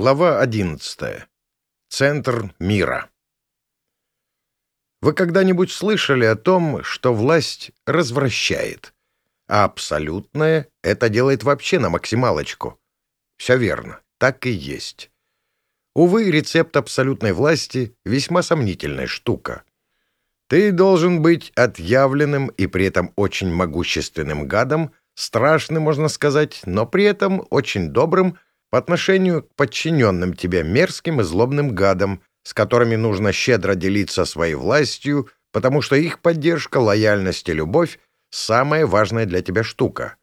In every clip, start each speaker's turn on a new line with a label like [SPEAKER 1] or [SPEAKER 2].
[SPEAKER 1] Глава 11. Центр мира. Вы когда-нибудь слышали о том, что власть развращает, а абсолютное это делает вообще на максималочку? Все верно, так и есть. Увы, рецепт абсолютной власти — весьма сомнительная штука. Ты должен быть отъявленным и при этом очень могущественным гадом, страшным, можно сказать, но при этом очень добрым — по отношению к подчиненным тебе мерзким и злобным гадам, с которыми нужно щедро делиться своей властью, потому что их поддержка, лояльность и любовь — самая важная для тебя штука.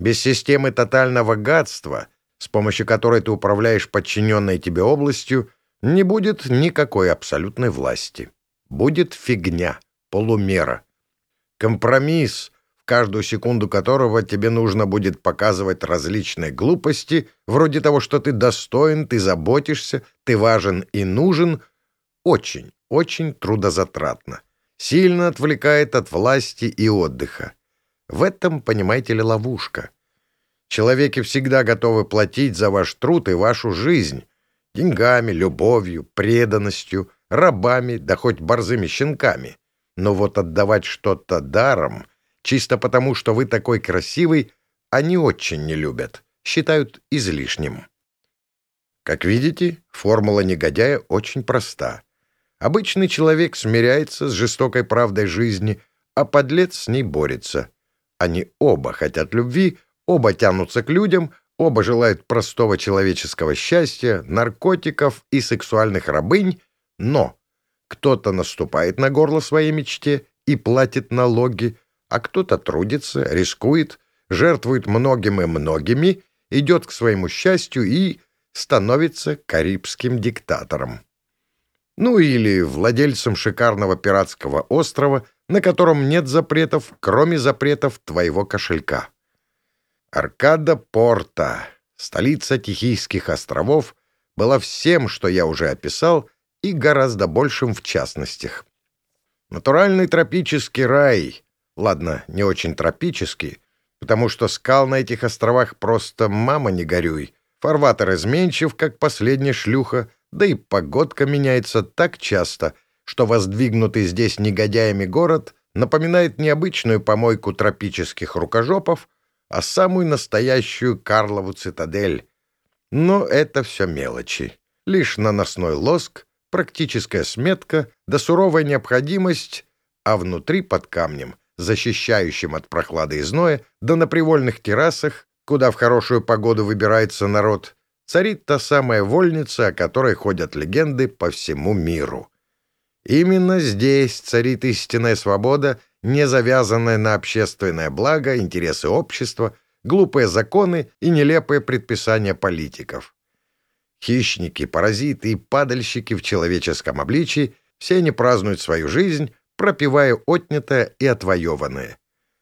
[SPEAKER 1] Без системы тотального гадства, с помощью которой ты управляешь подчиненной тебе областью, не будет никакой абсолютной власти. Будет фигня, полумера. Компромисс, каждую секунду которого тебе нужно будет показывать различные глупости, вроде того, что ты достоин, ты заботишься, ты важен и нужен, очень, очень трудозатратно. Сильно отвлекает от власти и отдыха. В этом, понимаете ли, ловушка. Человеки всегда готовы платить за ваш труд и вашу жизнь. Деньгами, любовью, преданностью, рабами, да хоть борзыми щенками. Но вот отдавать что-то даром — Чисто потому, что вы такой красивый, они очень не любят, считают излишним. Как видите, формула негодяя очень проста. Обычный человек смиряется с жестокой правдой жизни, а подлец с ней борется. Они оба хотят любви, оба тянутся к людям, оба желают простого человеческого счастья, наркотиков и сексуальных рабынь, но кто-то наступает на горло своей мечте и платит налоги, а кто-то трудится, рискует, жертвует многим и многими, идет к своему счастью и становится карибским диктатором. Ну или владельцем шикарного пиратского острова, на котором нет запретов, кроме запретов твоего кошелька. Аркада Порта, столица Тихийских островов, была всем, что я уже описал, и гораздо большим в частностях. Натуральный тропический рай, Ладно, не очень тропический, потому что скал на этих островах просто мама не горюй. Фарватер изменчив, как последняя шлюха, да и погодка меняется так часто, что воздвигнутый здесь негодяями город напоминает необычную помойку тропических рукожопов, а самую настоящую Карлову цитадель. Но это все мелочи. Лишь наносной лоск, практическая сметка да суровая необходимость, а внутри под камнем — защищающим от прохлады и зноя, да на привольных террасах, куда в хорошую погоду выбирается народ, царит та самая вольница, о которой ходят легенды по всему миру. Именно здесь царит истинная свобода, не завязанная на общественное благо, интересы общества, глупые законы и нелепые предписания политиков. Хищники, паразиты и падальщики в человеческом обличии все они празднуют свою жизнь, пропивая отнятое и отвоеванное.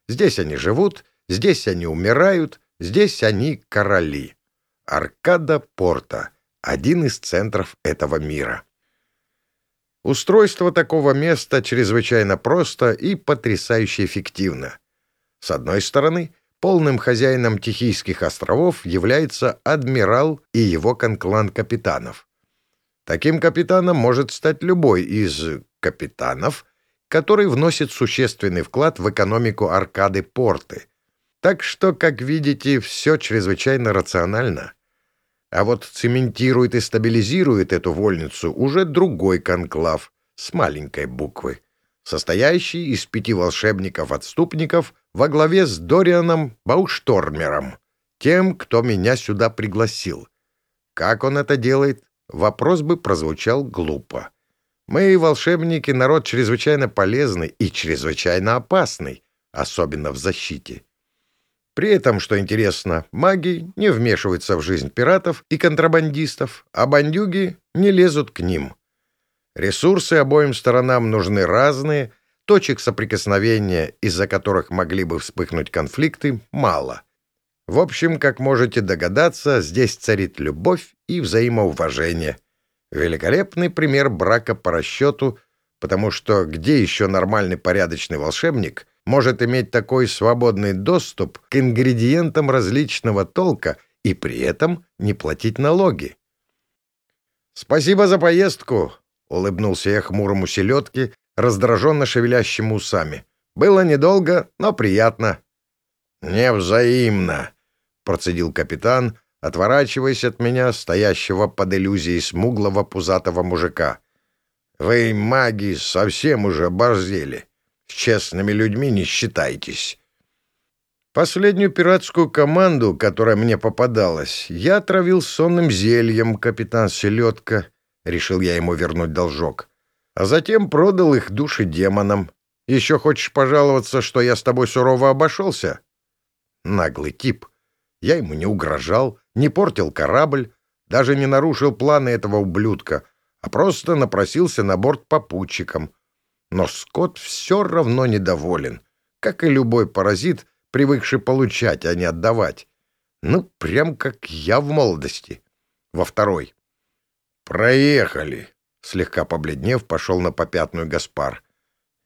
[SPEAKER 1] Здесь они живут, здесь они умирают, здесь они короли. Аркада Порта — один из центров этого мира. Устройство такого места чрезвычайно просто и потрясающе эффективно. С одной стороны, полным хозяином Тихийских островов является адмирал и его конклан капитанов. Таким капитаном может стать любой из капитанов — который вносит существенный вклад в экономику аркады порты. Так что, как видите, все чрезвычайно рационально. А вот цементирует и стабилизирует эту вольницу уже другой конклав с маленькой буквы, состоящий из пяти волшебников-отступников во главе с Дорианом Бауштормером, тем, кто меня сюда пригласил. Как он это делает, вопрос бы прозвучал глупо. Мы, волшебники, народ чрезвычайно полезный и чрезвычайно опасный, особенно в защите. При этом, что интересно, маги не вмешиваются в жизнь пиратов и контрабандистов, а бандюги не лезут к ним. Ресурсы обоим сторонам нужны разные, точек соприкосновения, из-за которых могли бы вспыхнуть конфликты, мало. В общем, как можете догадаться, здесь царит любовь и взаимоуважение — Великолепный пример брака по расчету, потому что где еще нормальный порядочный волшебник может иметь такой свободный доступ к ингредиентам различного толка и при этом не платить налоги? «Спасибо за поездку», — улыбнулся я хмурому селедке, раздраженно шевелящему усами. «Было недолго, но приятно». «Невзаимно», — процедил капитан, отворачиваясь от меня, стоящего под иллюзией смуглого пузатого мужика. «Вы, маги, совсем уже оборзели. С честными людьми не считайтесь». Последнюю пиратскую команду, которая мне попадалась, я отравил сонным зельем, капитан Селедка. Решил я ему вернуть должок. А затем продал их души демонам. Еще хочешь пожаловаться, что я с тобой сурово обошелся? Наглый тип. Я ему не угрожал, не портил корабль, даже не нарушил планы этого ублюдка, а просто напросился на борт попутчиком. Но Скотт все равно недоволен. Как и любой паразит — привыкший получать, а не отдавать. Ну, прям как я в молодости. Во второй. «Проехали!» — слегка побледнев, пошел на попятную Гаспар.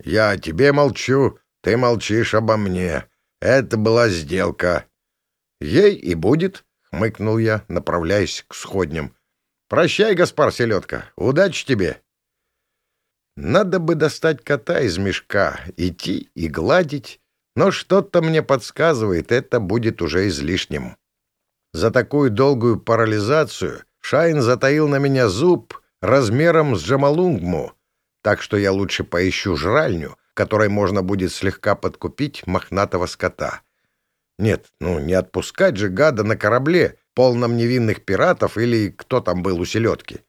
[SPEAKER 1] «Я о тебе молчу, ты молчишь обо мне. Это была сделка». «Ей и будет», — хмыкнул я, направляясь к сходням. «Прощай, Гаспар Селедка, удачи тебе!» Надо бы достать кота из мешка, идти и гладить, но что-то мне подсказывает, это будет уже излишним. За такую долгую парализацию Шайн затаил на меня зуб размером с Джамалунгму, так что я лучше поищу жральню, которой можно будет слегка подкупить мохнатого скота. Нет, ну не отпускать же гада на корабле, полном невинных пиратов или кто там был у селедки.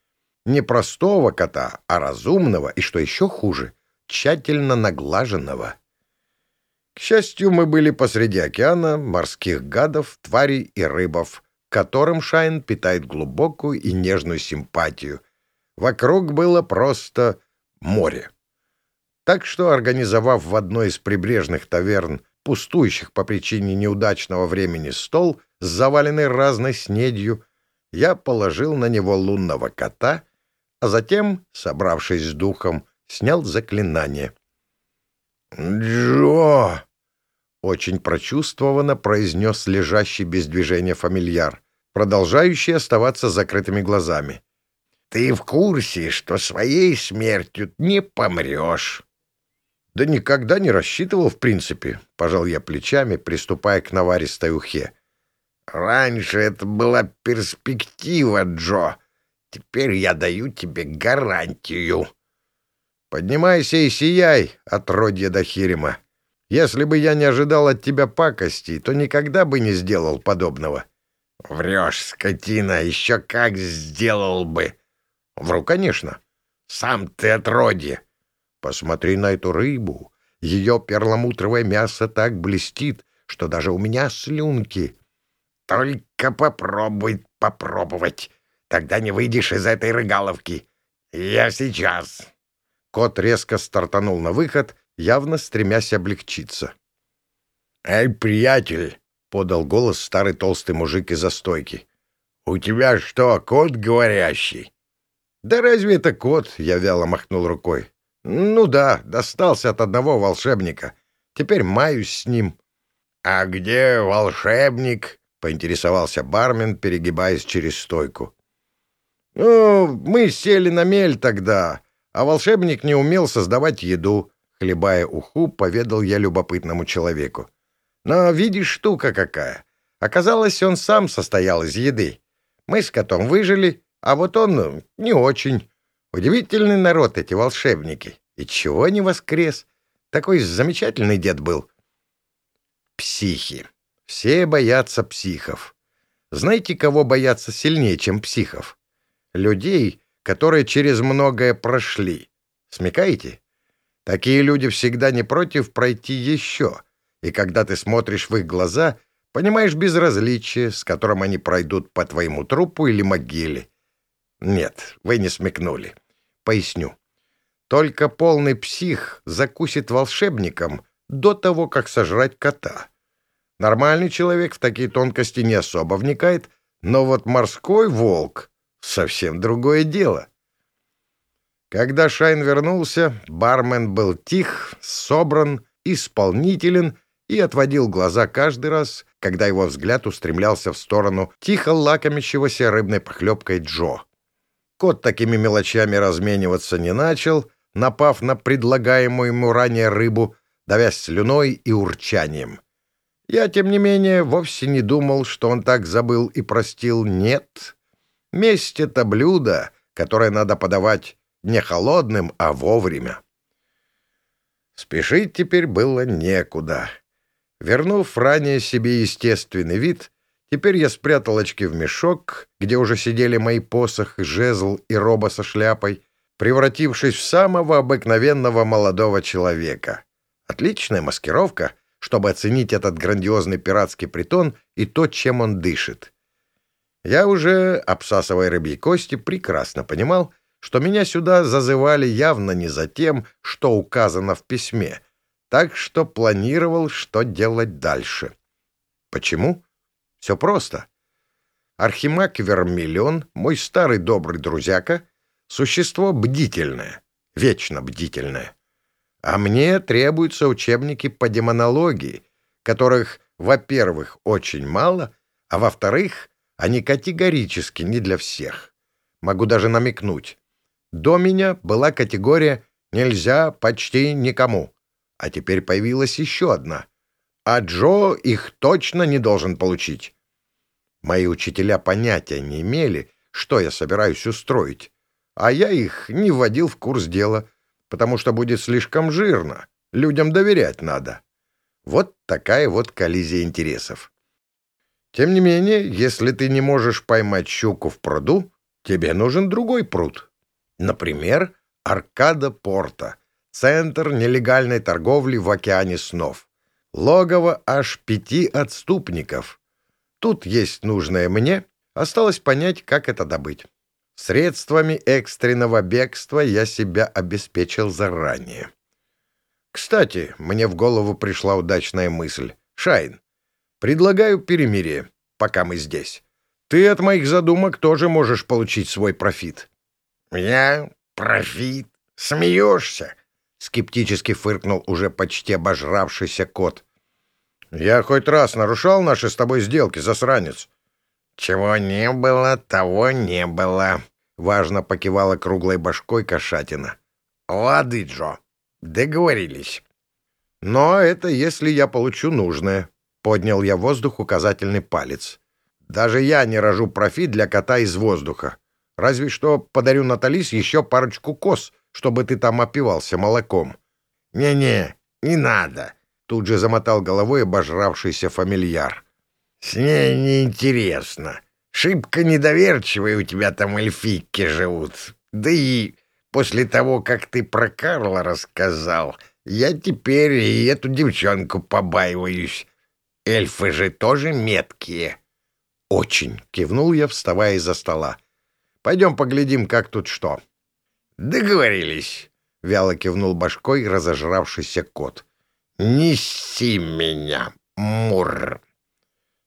[SPEAKER 1] Не простого кота, а разумного и, что еще хуже, тщательно наглаженного. К счастью, мы были посреди океана, морских гадов, тварей и рыбов, которым Шайн питает глубокую и нежную симпатию. Вокруг было просто море. Так что, организовав в одной из прибрежных таверн пустующих по причине неудачного времени стол с заваленной разной снедью, я положил на него лунного кота, а затем, собравшись с духом, снял заклинание. «Джо!» Очень прочувствованно произнес лежащий без движения фамильяр, продолжающий оставаться закрытыми глазами. «Ты в курсе, что своей смертью не помрешь?» «Да никогда не рассчитывал, в принципе», — пожал я плечами, приступая к наваристой ухе. «Раньше это была перспектива, Джо. Теперь я даю тебе гарантию». «Поднимайся и сияй, отродье Дахирима», если бы я не ожидал от тебя пакости, то никогда бы не сделал подобного. — Врешь, скотина, еще как сделал бы. — Вру, конечно. Сам ты отродье. Посмотри на эту рыбу. Ее перламутровое мясо так блестит, что даже у меня слюнки. Только попробуй попробовать. Тогда не выйдешь из этой рыгаловки. Я сейчас. Кот резко стартанул на выход явно стремясь облегчиться. «Эй, приятель!» — подал голос старый толстый мужик из-за стойки. «У тебя что, кот говорящий?» «Да разве это кот?» — я вяло махнул рукой. «Ну да, достался от одного волшебника. Теперь маюсь с ним». «А где волшебник?» — поинтересовался бармен, перегибаясь через стойку. «Ну, мы сели на мель тогда, а волшебник не умел создавать еду. Хлебая уху, поведал я любопытному человеку. Но видишь, штука какая. Оказалось, он сам состоял из еды. Мы с котом выжили, а вот он ну, не очень. Удивительный народ эти волшебники. И чего не воскрес? Такой замечательный дед был. Психи. Все боятся психов. Знаете, кого боятся сильнее, чем психов? Людей, которые через многое прошли. Смекаете? Такие люди всегда не против пройти еще, и когда ты смотришь в их глаза, понимаешь безразличие, с которым они пройдут по твоему трупу или могиле. Нет, вы не смекнули. Поясню. Только полный псих закусит волшебником до того, как сожрать кота. Нормальный человек в такие тонкости не особо вникает, но вот морской волк — совсем другое дело. Когда Шайн вернулся, бармен был тих, собран, исполнителен и отводил глаза каждый раз, когда его взгляд устремлялся в сторону тихо лакомящегося рыбной похлебкой Джо. Кот такими мелочами размениваться не начал, напав на предлагаемую ему ранее рыбу, давясь слюной и урчанием. Я, тем не менее, вовсе не думал, что он так забыл и простил. Нет. Месть — это блюдо, которое надо подавать не холодным, а вовремя. Спешить теперь было некуда. Вернув ранее себе естественный вид, теперь я спрятал очки в мешок, где уже сидели мои посох, жезл и роба со шляпой, превратившись в самого обыкновенного молодого человека. Отличная маскировка, чтобы оценить этот грандиозный пиратский притон и то, чем он дышит. Я уже, обсасывая рыбьи кости, прекрасно понимал, что меня сюда зазывали явно не за тем, что указано в письме, так что планировал, что делать дальше. Почему? Все просто. Архимаг Вермиллион, мой старый добрый друзьяка, существо бдительное, вечно бдительное. А мне требуются учебники по демонологии, которых, во-первых, очень мало, а во-вторых, они категорически не для всех. Могу даже намекнуть. До меня была категория «нельзя почти никому», а теперь появилась еще одна. А Джо их точно не должен получить. Мои учителя понятия не имели, что я собираюсь устроить, а я их не вводил в курс дела, потому что будет слишком жирно, людям доверять надо. Вот такая вот коллизия интересов. Тем не менее, если ты не можешь поймать щуку в пруду, тебе нужен другой пруд. Например, Аркада Порта, центр нелегальной торговли в океане снов. Логово аж пяти отступников. Тут есть нужное мне, осталось понять, как это добыть. Средствами экстренного бегства я себя обеспечил заранее. Кстати, мне в голову пришла удачная мысль. Шайн, предлагаю перемирие, пока мы здесь. Ты от моих задумок тоже можешь получить свой профит.
[SPEAKER 2] «Я профит? Смеешься?»
[SPEAKER 1] — скептически фыркнул уже почти обожравшийся кот. «Я хоть раз нарушал наши с тобой сделки, засранец?»
[SPEAKER 2] «Чего не было, того не было», —
[SPEAKER 1] важно покивала круглой башкой кошатина.
[SPEAKER 2] «Лады, Джо, договорились».
[SPEAKER 1] «Но это если я получу нужное», — поднял я в воздух указательный палец. «Даже я не рожу профит для кота из воздуха. Разве что подарю Наталис еще парочку коз, чтобы ты там опивался молоком.
[SPEAKER 2] «Не-не, не надо», —
[SPEAKER 1] тут же замотал головой обожравшийся фамильяр.
[SPEAKER 2] «С ней неинтересно. Шибко недоверчивые у тебя там эльфийки живут. Да и после того, как ты про Карла рассказал, я теперь и эту девчонку побаиваюсь. Эльфы же тоже меткие».
[SPEAKER 1] «Очень», — кивнул я, вставая из-за стола. Пойдем поглядим, как тут что».
[SPEAKER 2] «Договорились», — вяло кивнул башкой разожравшийся кот. «Неси меня, Мур!»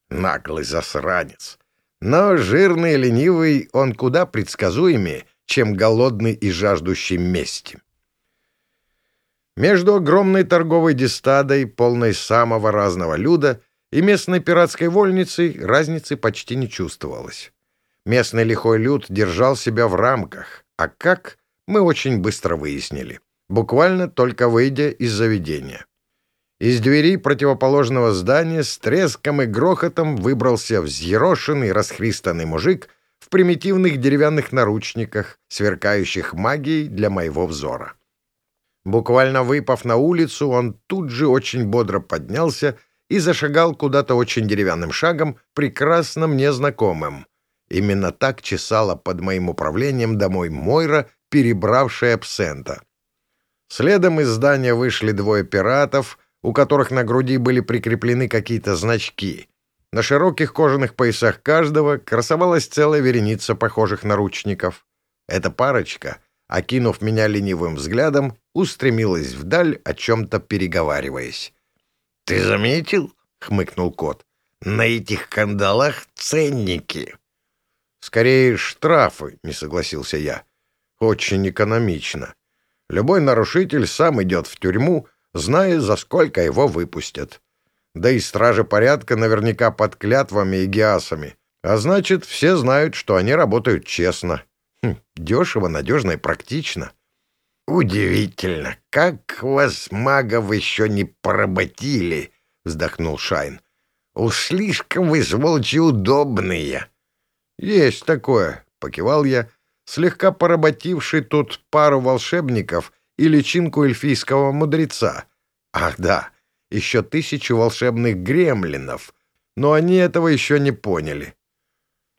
[SPEAKER 1] Наглый засранец. Но жирный и ленивый он куда предсказуемее, чем голодный и жаждущий мести. Между огромной торговой дистадой, полной самого разного люда, и местной пиратской вольницей разницы почти не чувствовалось. Местный лихой люд держал себя в рамках, а как, мы очень быстро выяснили, буквально только выйдя из заведения. Из двери противоположного здания с треском и грохотом выбрался взъерошенный, расхристанный мужик в примитивных деревянных наручниках, сверкающих магией для моего взора. Буквально выпав на улицу, он тут же очень бодро поднялся и зашагал куда-то очень деревянным шагом, прекрасно мне знакомым — Именно так чесала под моим управлением домой Мойра, перебравшая абсента. Следом из здания вышли двое пиратов, у которых на груди были прикреплены какие-то значки. На широких кожаных поясах каждого красовалась целая вереница похожих наручников. Эта парочка, окинув меня ленивым взглядом, устремилась вдаль, о чем-то переговариваясь.
[SPEAKER 2] — Ты заметил? — хмыкнул кот. — На этих кандалах ценники.
[SPEAKER 1] Скорее, штрафы, не согласился я. Очень экономично. Любой нарушитель сам идет в тюрьму, зная, за сколько его выпустят. Да и стражи порядка наверняка под клятвами и гиасами. А значит, все знают, что они работают честно. Хм, дешево, надежно и практично.
[SPEAKER 2] «Удивительно, как вас, магов, еще не поработили!» — вздохнул Шайн. «Уж слишком вы, сволочи, удобные!»
[SPEAKER 1] «Есть такое», — покивал я, слегка поработивший тут пару волшебников и личинку эльфийского мудреца. Ах да, еще тысячу волшебных гремлинов, но они этого еще не поняли.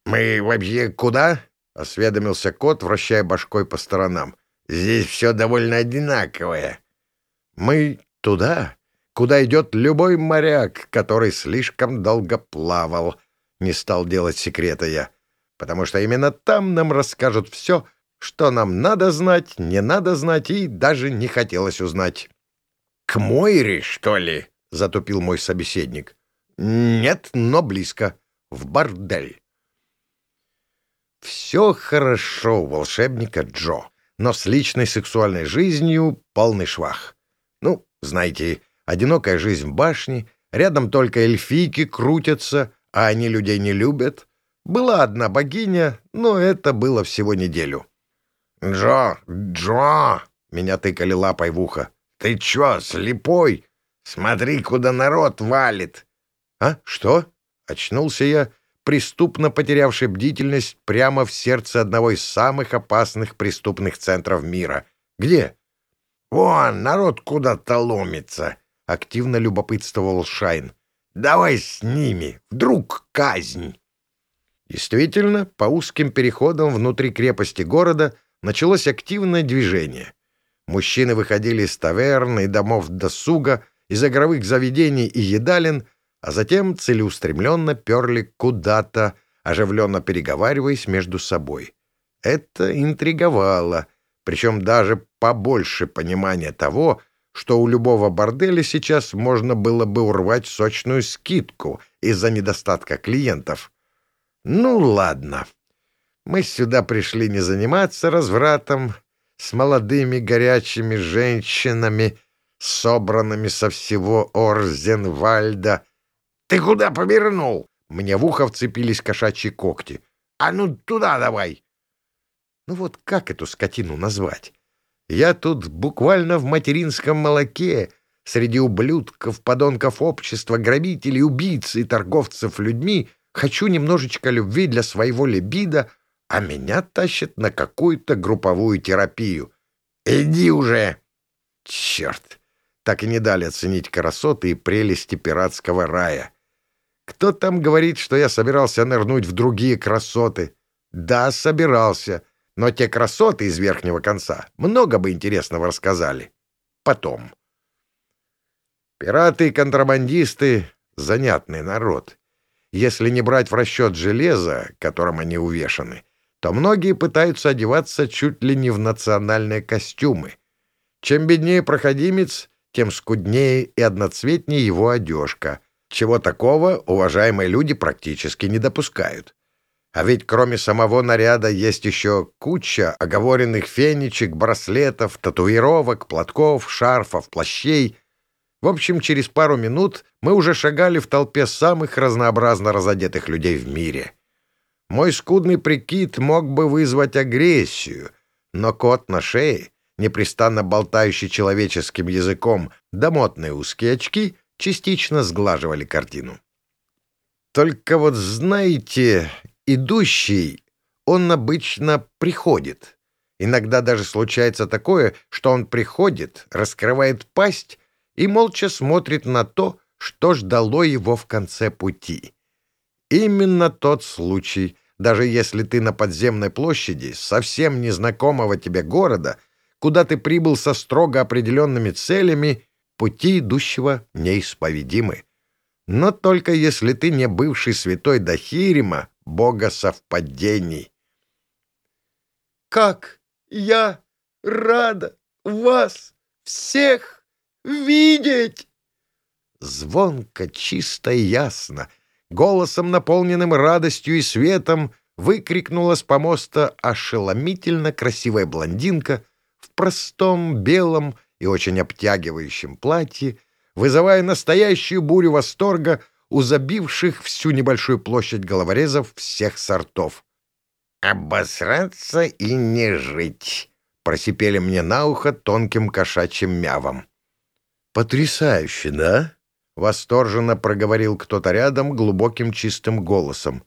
[SPEAKER 2] «Мы вообще куда?» — осведомился кот, вращая башкой по сторонам. Здесь все довольно одинаковое.
[SPEAKER 1] Мы туда, куда идет любой моряк, который слишком долго плавал. Не стал делать секрета я, потому что именно там нам расскажут все, что нам надо знать, не надо знать и даже не хотелось узнать.
[SPEAKER 2] — К Мойре, что ли? — затупил мой собеседник.
[SPEAKER 1] — Нет, но близко. В бордель. Все хорошо у волшебника Джо но с личной сексуальной жизнью полный швах. Ну, знаете, одинокая жизнь в башне, рядом только эльфийки крутятся, а они людей не любят. Была одна богиня, но это было всего неделю.
[SPEAKER 2] «Джо! Джо!»
[SPEAKER 1] — меня тыкали лапой в ухо.
[SPEAKER 2] «Ты чё, слепой? Смотри, куда народ валит!»
[SPEAKER 1] «А? Что?» — очнулся я преступно потерявший бдительность прямо в сердце одного из самых опасных преступных центров мира. Где?
[SPEAKER 2] «Вон, народ куда-то ломится», — активно любопытствовал Шайн. «Давай с ними, вдруг казнь».
[SPEAKER 1] Действительно, по узким переходам внутри крепости города началось активное движение. Мужчины выходили из таверн и домов досуга, из игровых заведений и едалин — а затем целеустремленно перли куда-то, оживленно переговариваясь между собой. Это интриговало, причем даже побольше понимания того, что у любого борделя сейчас можно было бы урвать сочную скидку из-за недостатка клиентов. Ну ладно, мы сюда пришли не заниматься развратом с молодыми горячими женщинами, собранными со всего Орзенвальда,
[SPEAKER 2] «Ты куда повернул?»
[SPEAKER 1] Мне в ухо вцепились кошачьи когти.
[SPEAKER 2] «А ну туда давай!»
[SPEAKER 1] Ну вот как эту скотину назвать? Я тут буквально в материнском молоке, среди ублюдков, подонков общества, грабителей, убийц и торговцев людьми, хочу немножечко любви для своего либидо, а меня тащат на какую-то групповую терапию.
[SPEAKER 2] «Иди уже!»
[SPEAKER 1] Черт! Так и не дали оценить красоты и прелести пиратского рая. Кто там говорит, что я собирался нырнуть в другие красоты? Да, собирался. Но те красоты из верхнего конца много бы интересного рассказали. Потом. Пираты и контрабандисты — занятный народ. Если не брать в расчет железо, которым они увешаны, то многие пытаются одеваться чуть ли не в национальные костюмы. Чем беднее проходимец, тем скуднее и одноцветнее его одежка — чего такого уважаемые люди практически не допускают. А ведь кроме самого наряда есть еще куча оговоренных фенечек, браслетов, татуировок, платков, шарфов, плащей. В общем, через пару минут мы уже шагали в толпе самых разнообразно разодетых людей в мире. Мой скудный прикид мог бы вызвать агрессию, но кот на шее, непрестанно болтающий человеческим языком, да мотные узкие очки — частично сглаживали картину. Только вот знаете, идущий, он обычно приходит. Иногда даже случается такое, что он приходит, раскрывает пасть и молча смотрит на то, что ждало его в конце пути. Именно тот случай, даже если ты на подземной площади совсем незнакомого тебе города, куда ты прибыл со строго определенными целями пути идущего неисповедимы. Но только если ты не бывший святой Дахирима, бога совпадений. «Как я рада вас всех видеть!» Звонко, чисто и ясно, голосом, наполненным радостью и светом, выкрикнула с помоста ошеломительно красивая блондинка в простом белом и очень обтягивающем платье, вызывая настоящую бурю восторга у забивших всю небольшую площадь головорезов всех сортов.
[SPEAKER 2] обосраться и не жить», — просипели мне на ухо тонким кошачьим мявом.
[SPEAKER 1] «Потрясающе, да?» — восторженно проговорил кто-то рядом глубоким чистым голосом.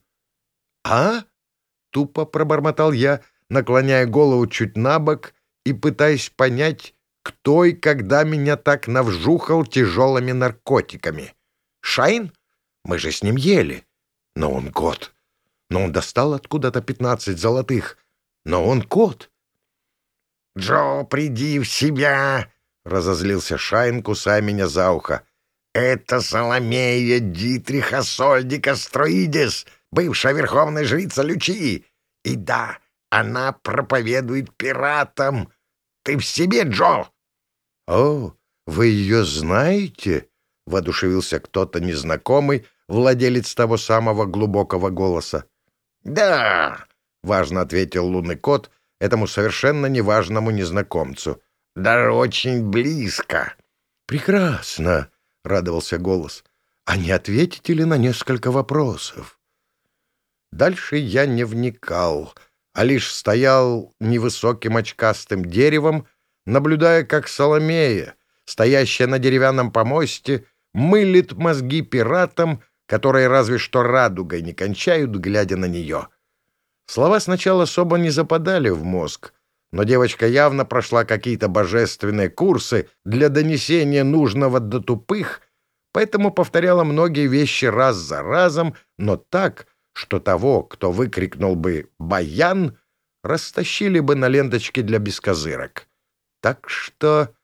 [SPEAKER 1] «А?» — тупо пробормотал я, наклоняя голову чуть на бок и пытаясь понять, кто и когда меня так навжухал тяжелыми наркотиками. «Шайн? Мы же с ним ели. Но он кот. Но он достал откуда-то пятнадцать золотых. Но он кот».
[SPEAKER 2] «Джо, приди в себя!» — разозлился Шайн, кусая меня за ухо. «Это Соломея Дитриха Сольдика Строидис, бывшая верховная жрица Лючи. И да, она проповедует пиратам. Ты в себе, Джо?»
[SPEAKER 1] «О, вы ее знаете?» — воодушевился кто-то незнакомый, владелец того самого глубокого голоса.
[SPEAKER 2] «Да», —
[SPEAKER 1] важно ответил лунный кот этому совершенно неважному незнакомцу.
[SPEAKER 2] «Даже очень близко».
[SPEAKER 1] «Прекрасно», — радовался голос. «А не ответите ли на несколько вопросов?» Дальше я не вникал, а лишь стоял невысоким очкастым деревом, наблюдая, как Соломея, стоящая на деревянном помосте, мылит мозги пиратам, которые разве что радугой не кончают, глядя на нее. Слова сначала особо не западали в мозг, но девочка явно прошла какие-то божественные курсы для донесения нужного до тупых, поэтому повторяла многие вещи раз за разом, но так, что того, кто выкрикнул бы «Баян», растащили бы на ленточке для бескозырок. Так что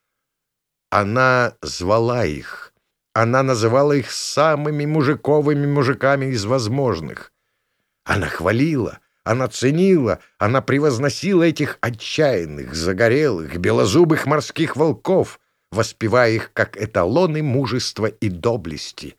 [SPEAKER 1] она звала их. Она называла их самыми мужиковыми мужиками из возможных. Она хвалила, она ценила, она превозносила этих отчаянных, загорелых, белозубых морских волков, воспевая их как эталоны мужества и доблести.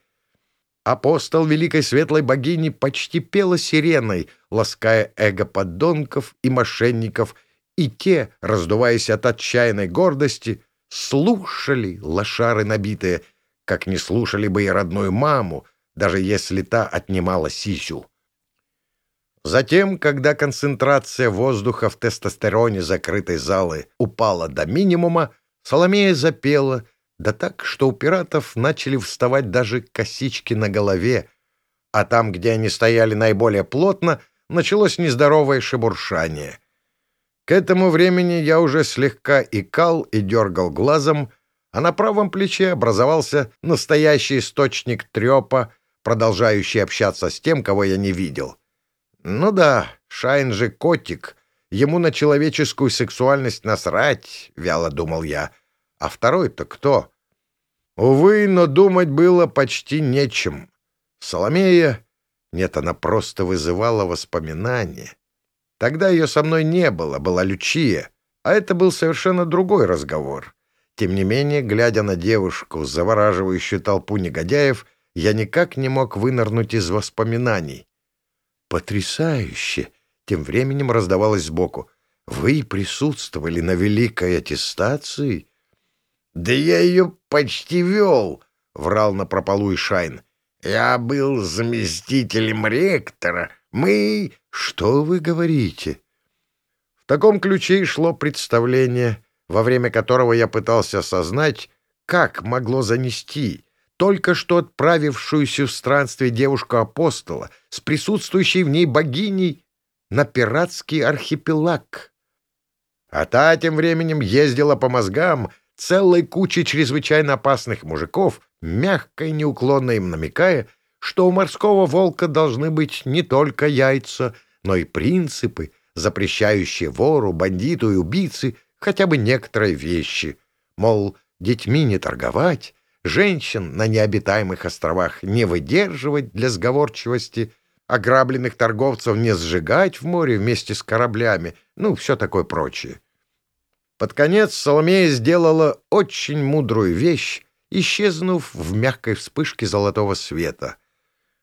[SPEAKER 1] Апостол Великой Светлой Богини почти пела сиреной, лаская эго подонков и мошенников, и те, раздуваясь от отчаянной гордости, слушали лошары набитые, как не слушали бы и родную маму, даже если та отнимала сисю. Затем, когда концентрация воздуха в тестостероне закрытой залы упала до минимума, Соломея запела, да так, что у пиратов начали вставать даже косички на голове, а там, где они стояли наиболее плотно, началось нездоровое шебуршание. К этому времени я уже слегка икал и дергал глазом, а на правом плече образовался настоящий источник трепа, продолжающий общаться с тем, кого я не видел — ну да, Шайн же котик. Ему на человеческую сексуальность насрать, вяло думал я. А второй-то кто? Увы, но думать было почти нечем. Соломея... Нет, она просто вызывала воспоминания. Тогда ее со мной не было, была Лючия, а это был совершенно другой разговор. Тем не менее, глядя на девушку, завораживающую толпу негодяев, я никак не мог вынырнуть из воспоминаний. «Потрясающе!» — тем временем раздавалось сбоку. «Вы присутствовали на великой аттестации?»
[SPEAKER 2] «Да я ее почти вел!» — врал на прополу Шайн. «Я был заместителем ректора. Мы...»
[SPEAKER 1] «Что вы говорите?» В таком ключе и шло представление, во время которого я пытался осознать, как могло занести, только что отправившуюся в странствие девушку-апостола с присутствующей в ней богиней на пиратский архипелаг. А та тем временем ездила по мозгам целой кучей чрезвычайно опасных мужиков, мягко и неуклонно им намекая, что у морского волка должны быть не только яйца, но и принципы, запрещающие вору, бандиту и убийце хотя бы некоторые вещи. Мол, детьми не торговать, женщин на необитаемых островах не выдерживать для сговорчивости, ограбленных торговцев не сжигать в море вместе с кораблями, ну, все такое прочее. Под конец Соломея сделала очень мудрую вещь, исчезнув в мягкой вспышке золотого света.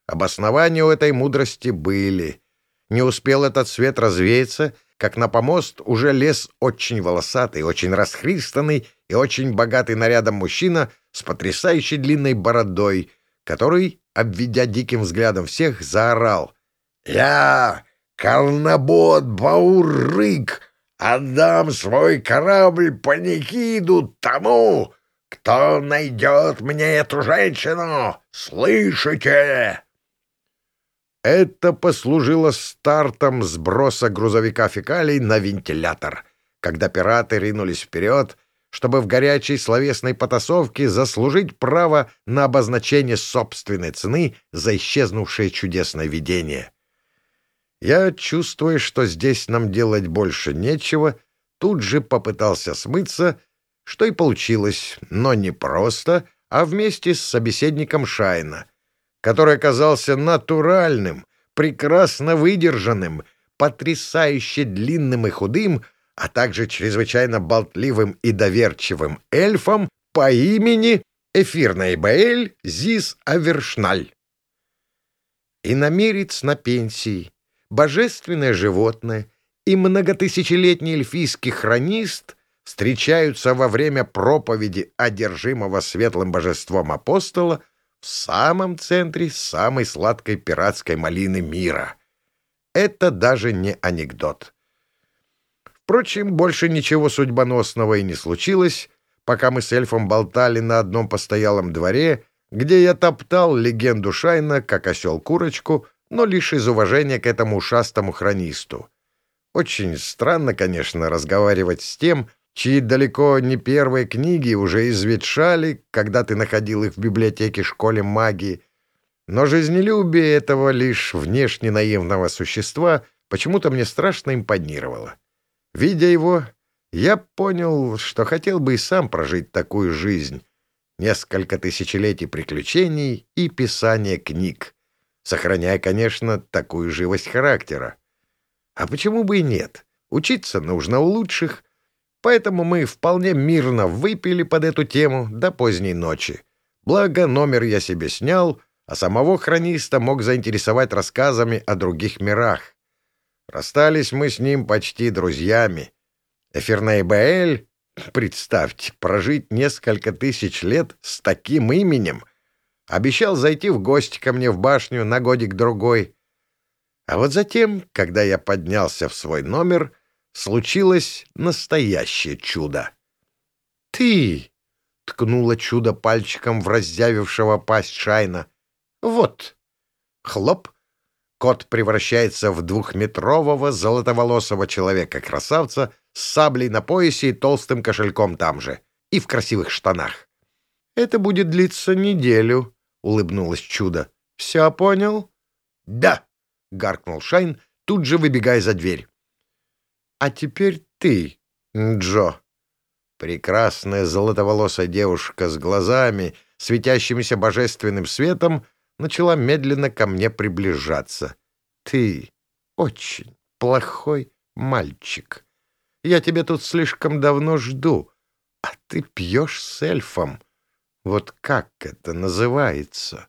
[SPEAKER 1] Обоснования у этой мудрости были. Не успел этот свет развеяться, как на помост уже лез очень волосатый, очень расхристанный и очень богатый нарядом мужчина с потрясающей длинной бородой, который, обведя диким взглядом всех, заорал.
[SPEAKER 2] «Я Карнабот Баурык, отдам свой корабль по Никиду тому, кто найдет мне эту женщину. Слышите?»
[SPEAKER 1] Это послужило стартом сброса грузовика фекалий на вентилятор, когда пираты ринулись вперед, чтобы в горячей словесной потасовке заслужить право на обозначение собственной цены за исчезнувшее чудесное видение. Я, чувствуя, что здесь нам делать больше нечего, тут же попытался смыться, что и получилось, но не просто, а вместе с собеседником Шайна, который оказался натуральным, прекрасно выдержанным, потрясающе длинным и худым, а также чрезвычайно болтливым и доверчивым эльфом по имени Эфирная Баэль Зис Авершналь. Иномерец на пенсии, божественное животное и многотысячелетний эльфийский хронист встречаются во время проповеди одержимого светлым божеством апостола в самом центре самой сладкой пиратской малины мира. Это даже не анекдот. Впрочем, больше ничего судьбоносного и не случилось, пока мы с эльфом болтали на одном постоялом дворе, где я топтал легенду Шайна, как осел курочку, но лишь из уважения к этому ушастому хронисту. Очень странно, конечно, разговаривать с тем, чьи далеко не первые книги уже изветшали, когда ты находил их в библиотеке школе магии. Но жизнелюбие этого лишь внешне наивного существа почему-то мне страшно импонировало. Видя его, я понял, что хотел бы и сам прожить такую жизнь. Несколько тысячелетий приключений и писания книг, сохраняя, конечно, такую живость характера. А почему бы и нет? Учиться нужно у лучших — Поэтому мы вполне мирно выпили под эту тему до поздней ночи. Благо, номер я себе снял, а самого хрониста мог заинтересовать рассказами о других мирах. Расстались мы с ним почти друзьями. Эфирная Баэль, представьте, прожить несколько тысяч лет с таким именем, обещал зайти в гости ко мне в башню на годик-другой. А вот затем, когда я поднялся в свой номер — случилось настоящее чудо. «Ты!» — ткнула чудо пальчиком в раздявившего пасть Шайна. «Вот!» Хлоп! Кот превращается в двухметрового золотоволосого человека-красавца с саблей на поясе и толстым кошельком там же, и в красивых штанах. «Это будет длиться неделю», — улыбнулось чудо. «Все понял?» «Да», — гаркнул Шайн, тут же выбегая за дверь. А теперь ты, Джо. Прекрасная золотоволосая девушка с глазами, светящимися божественным светом, начала медленно ко мне приближаться. Ты очень плохой мальчик. Я тебя тут слишком давно жду, а ты пьешь с эльфом. Вот как это называется?